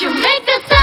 You make this. sound.